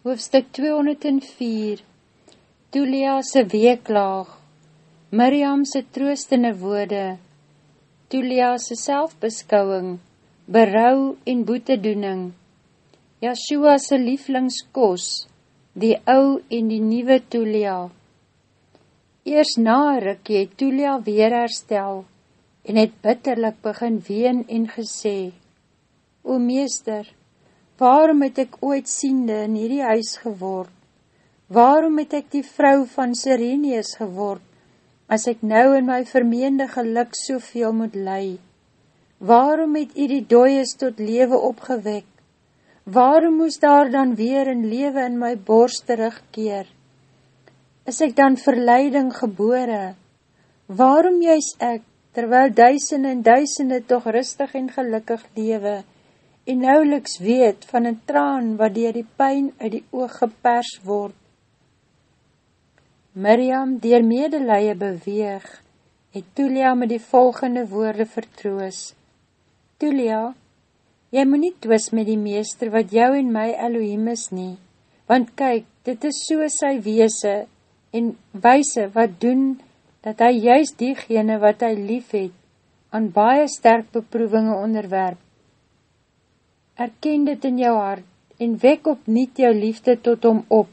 Hoofstuk 204 Tulia'se weeklaag. Miriamse troostende woorde. Tulia'se selfbeskouwing Berouw en boetedoening. Yeshua'se lieflingskos Die ou en die nieuwe Tulia Eers na rikkie het Tulia weer herstel en het bitterlik begin ween en gesê O meester, waarom het ek ooit siende in hierdie huis geword? Waarom het ek die vrou van Sirenius geword, as ek nou in my vermeende geluk soveel moet lei? Waarom het u die dooies tot lewe opgewek? Waarom moes daar dan weer in lewe in my borst terugkeer? Is ek dan verleiding gebore? Waarom juist ek, terwyl duisende en duisende toch rustig en gelukkig lewe, en nauweliks weet van een traan wat dier die pijn uit die oog gepers word. Miriam, dier medelije beweeg, het Tulia met die volgende woorde vertroos. Tulia, jy moet nie twis met die meester wat jou en my Elohim is nie, want kyk, dit is so sy weese en wijse wat doen, dat hy juist diegene wat hy lief het, aan baie sterk beproevinge onderwerp erken dit in jou hart en wek op niet jou liefde tot hom op,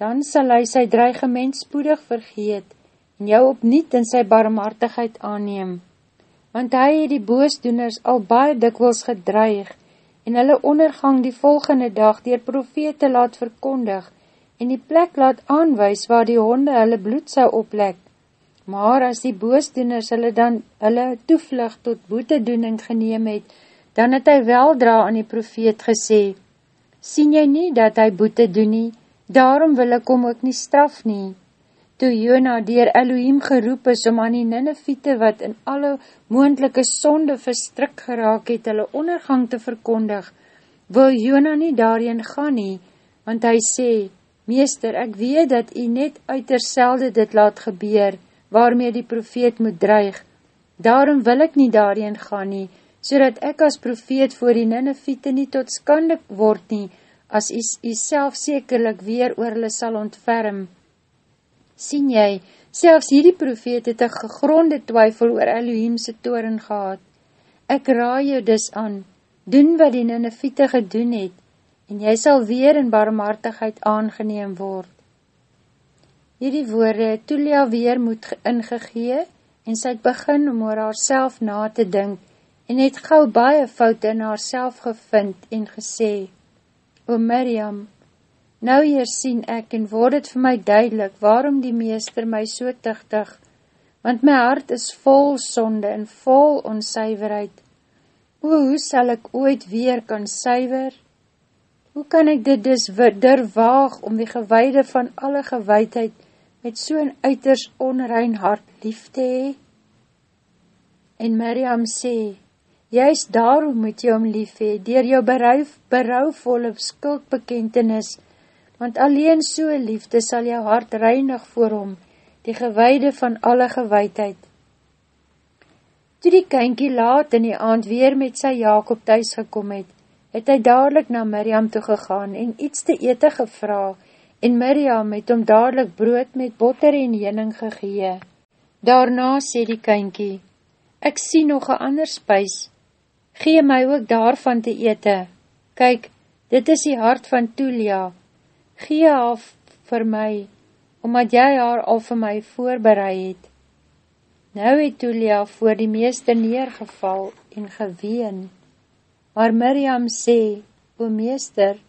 dan sal hy sy dreigement spoedig vergeet en jou op niet in sy barmhartigheid aanneem. Want hy het die boosdoeners al baie dikwils gedreig en hulle ondergang die volgende dag dier profete laat verkondig en die plek laat aanwys waar die honde hulle bloed sou oplek. Maar as die boosdoeners hulle dan hulle toevlug tot boetedoening geneem het, dan het hy weldra aan die profeet gesê, Sien jy nie dat hy boete doen nie, daarom wil ek om ook nie straf nie. Toe Jona dier Elohim geroep is om aan die Ninnefiete wat in alle moendelike sonde verstrik geraak het, hulle ondergang te verkondig, wil Jona nie daarin gaan nie, want hy sê, Meester, ek weet dat hy net uiterselde dit laat gebeur, waarmee die profeet moet dreig, daarom wil ek nie daarin gaan nie, so dat ek as profeet voor die Ninnefiete nie tot skande word nie, as jy self sekerlik weer oor hulle sal ontferm. Sien jy, selfs hierdie profeet het een gegronde twyfel oor Elohimse toren gehad. Ek raai jou dus aan, doen wat die Ninnefiete gedoen het, en jy sal weer in barmhartigheid aangeneem word. Hierdie woorde het Tulia weer moet ingegee, en sy het begin om oor haar na te dink, en het gauw baie fout in haar gevind en gesê, O Miriam, nou hier sien ek en word het vir my duidelik waarom die meester my so tichtig, want my hart is vol sonde en vol onsuiverheid. O, hoe sal ek ooit weer kan suiver? Hoe kan ek dit dus durwaag om die gewaide van alle gewaidheid met so'n uiters onrein hart lief te hee? En Miriam sê, Juist daarom moet jy om lief hee, dier jou berou, berouwvolle skuldbekentenis, want alleen so liefde sal jou hart reinig voor hom, die gewaide van alle gewaidheid. Toe die kynkie laat in die aand weer met sy Jacob thuis gekom het, het hy dadelijk na Miriam toegegaan en iets te ete gevra, en Miriam het om dadelijk brood met botter en jening gegee. Daarna sê die kynkie, ek sien nog een ander spuis, gee my ook daarvan te ete. Kyk, dit is die hart van Tulia. Gee haar vir my, omdat jy haar al vir my voorbereid het. Nou het Tulia voor die meester neergeval en geween. Maar Miriam sê, o meester,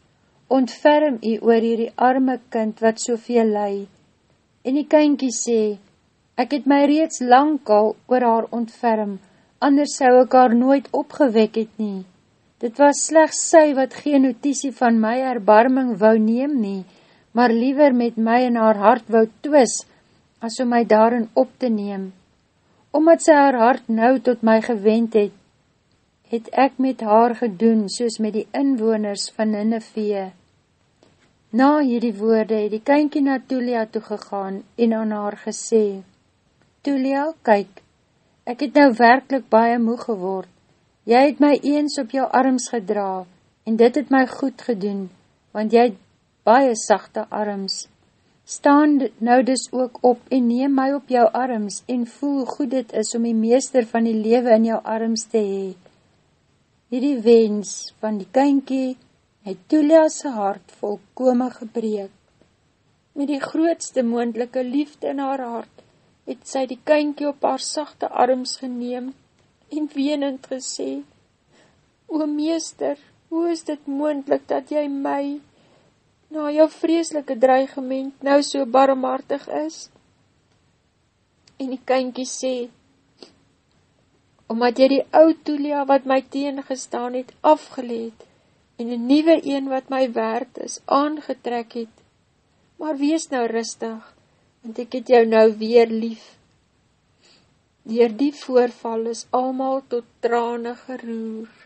ontferm u oor hierdie arme kind wat soveel lei. En die kynkie sê, ek het my reeds lang al oor haar ontferm, anders sou ek haar nooit opgewek het nie. Dit was slechts sy wat geen notitie van my erbarming wou neem nie, maar liever met my in haar hart wou twis, as om my daarin op te neem. Omdat sy haar hart nou tot my gewend het, het ek met haar gedoen, soos met die inwoners van Ninevee. Na hierdie woorde het die kynkie na Tulia toegegaan en aan haar gesê, Tulia, kyk, Ek het nou werkelijk baie moe geword. Jy het my eens op jou arms gedra, en dit het my goed gedoen, want jy baie sachte arms. Staan nou dus ook op en neem my op jou arms en voel hoe goed dit is om die meester van die lewe in jou arms te hee. Hierdie wens van die kynkie het Tulia's hart volkome gebreek. Met die grootste moendelike liefde in haar hart, het sy die kynkie op haar sachte arms geneem en wenend gesê, O meester, hoe is dit moendelik dat jy my, na jou vreeslike dreigement, nou so barmhartig is? En die kynkie sê, omdat jy die oud Tulia wat my teengestaan het, afgeleed, en een nieuwe een wat my waard is, aangetrek het. Maar wees nou rustig, want ek het jou nou weer lief. Door die voorval is almal tot trane geroer.